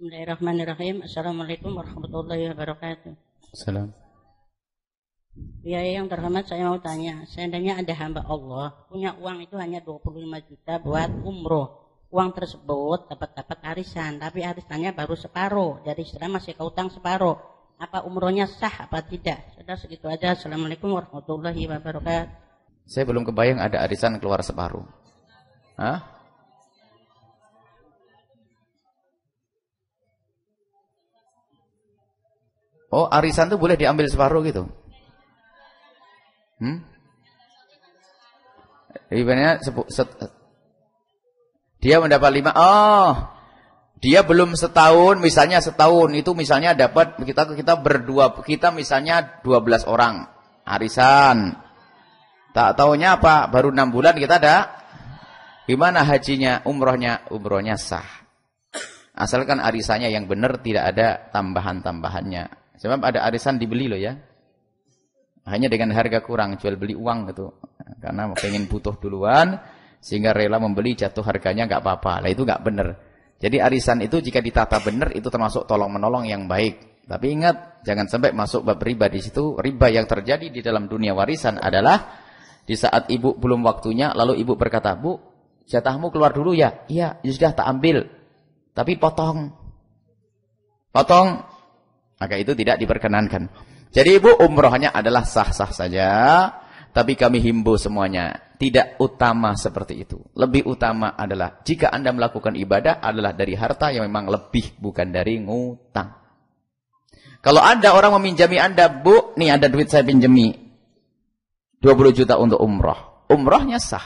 Bismillahirrahmanirrahim. Assalamualaikum warahmatullahi wabarakatuh. Salam. Ya yang terhormat saya mau tanya, seandainya ada hamba Allah punya uang itu hanya 25 juta buat umroh. Uang tersebut dapat dapat arisan, tapi arisannya baru separuh. Jadi setelah masih keutang separuh. Apa umrohnya sah apa tidak? Sudah segitu aja. Assalamualaikum warahmatullahi wabarakatuh. Saya belum kebayang ada arisan keluar separuh. Hah? Oh, arisan itu boleh diambil separuh gitu. Hmm? Ibaratnya dia mendapat lima. Oh, dia belum setahun, misalnya setahun itu misalnya dapat kita kita berdua kita misalnya 12 orang arisan. Tak tahunya apa, baru enam bulan kita ada. Gimana hajinya, umrohnya, umrohnya sah. Asalkan arisannya yang benar tidak ada tambahan-tambahannya. Sebab ada arisan dibeli loh ya. Hanya dengan harga kurang, jual beli uang gitu. Karena pengen butuh duluan, sehingga rela membeli jatuh harganya nggak apa-apa. Lah itu nggak benar. Jadi arisan itu jika ditata benar itu termasuk tolong menolong yang baik. Tapi ingat, jangan sampai masuk bab riba di situ. Riba yang terjadi di dalam dunia warisan adalah di saat ibu belum waktunya, lalu ibu berkata, Bu, jatahmu keluar dulu ya? Iya, ya sudah tak ambil. Tapi potong. Potong maka itu tidak diperkenankan. Jadi ibu umrohnya adalah sah-sah saja. Tapi kami himbau semuanya. Tidak utama seperti itu. Lebih utama adalah jika anda melakukan ibadah adalah dari harta yang memang lebih. Bukan dari ngutang. Kalau ada orang meminjami anda, bu, nih ada duit saya pinjami. 20 juta untuk umroh. Umrohnya sah.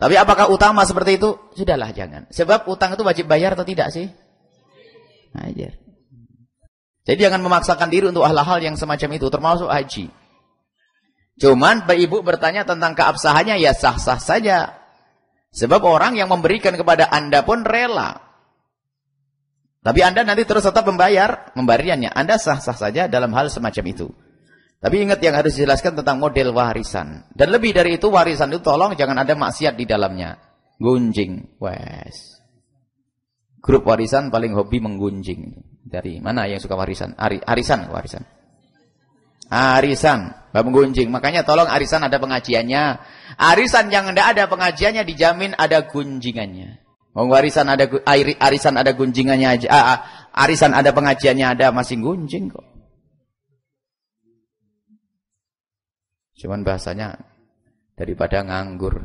Tapi apakah utama seperti itu? Sudahlah jangan. Sebab utang itu wajib bayar atau tidak sih? Ajar. Jadi jangan memaksakan diri untuk hal-hal yang semacam itu, termasuk haji. Cuman ibu bertanya tentang keabsahannya, ya sah-sah saja. Sebab orang yang memberikan kepada anda pun rela. Tapi anda nanti terus tetap membayar, memberiannya. Anda sah-sah saja dalam hal semacam itu. Tapi ingat yang harus dijelaskan tentang model warisan. Dan lebih dari itu, warisan itu tolong jangan ada maksiat di dalamnya. Gunjing. Wes. Grup warisan paling hobi menggunjing. Dari mana yang suka warisan? Ari, arisan, warisan. Arisan, bab gunjing. Makanya tolong arisan ada pengajiannya. Arisan yang tidak ada pengajiannya dijamin ada gunjingannya. Mau warisan ada arisan ada gunjingannya aja. Ah, ah, arisan ada pengajiannya ada masih gunjing kok. Cuman bahasanya daripada nganggur.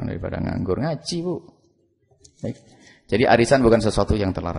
Daripada nganggur ngaji, Bu. Jadi arisan bukan sesuatu yang terlarang.